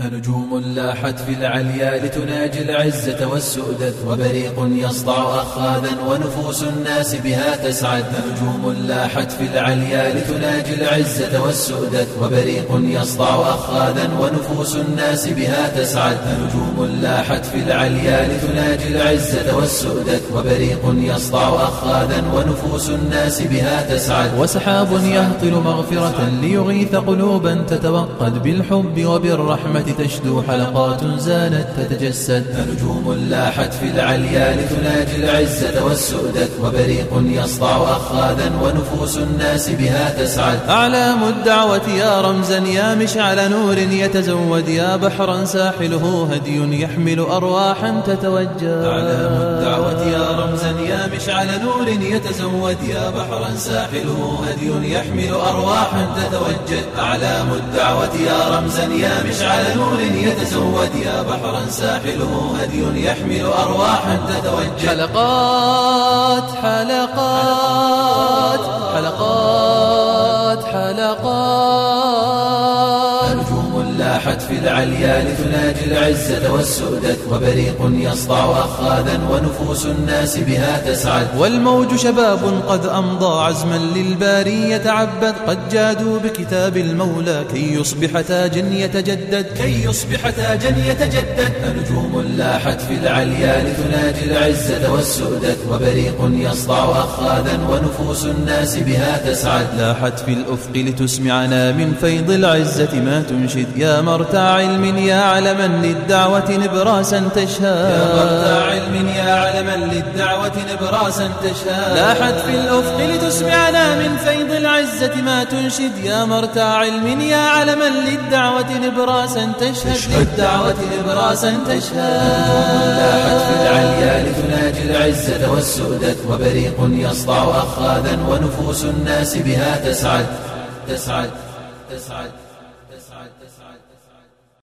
نجوم لاحت في العليا لتناجي العزة والسؤدد وبريق يصدع أخاذا ونفوس الناس بها تسعد. نجوم لاحت في العليا لتناجي العزة والسؤدد وبريق يصدع أخاذا ونفوس الناس بها تسعد. نجوم لاحت في العليا لتناجي العزة والسؤدد وبريق يصدع أخاذا ونفوس الناس بها تسعد. وسحاب يهطل مغفرة ليغيث قلوبا تتوقد بالحب وبالرحمة. تشدو حلقات زانت تتجسد. نجوم لاحت في العليا لتناجي العزة والسؤدد وبريق يصدع أخاذا ونفوس الناس بها تسعد. أعلام الدعوة يا رمزا يا مشعل نور يتزود يا بحرا ساحله هدي يحمل أرواحا تتوجه. أعلام الدعوة يا مشعل نور يتزود يا بحرا ساحله هدي يحمل أرواحا تتوجد. أعلام الدعوة يا رمزا يا مشعل نور يتزود. يا بحرا ساحله هدي يحمل أرواحا تتوجه حلقات حلقات حلقات حلقات. نجوم لاحت في العليا لتناجي العزة والسؤدد وبريق يصدع أخاذا ونفوس الناس بها تسعد. والموج شباب قد أمضى عزما للباري يتعبد قد جادوا بكتاب المولى كي يصبح تاجا يتجدد. كي يصبح تاجا يتجدد. نجوم لاحت في العليا لتناجي العزة والسؤدد وبريق يصدع أخاذا ونفوس الناس بها تسعد. لاحت في الأفق لتسمعنا من فيض العزة ما تنشد. يا مرتع علم يا علما للدعوة نبراسا تشهى. يا مرتع علم يا علما للدعوة نبراسا تشهى. لاحت في الأفق لتسمعنا من فيض العزة ما تنشد. يا مرتع علم يا علما للدعوة نبراسا تشهد للدعوة نبراسا تشهد لاحت في العليا لتناجي العزة والسؤدد وبريق يصدع أخاذا ونفوس الناس بها تسعد. تسعد. تسعد. تسعد. تسعد.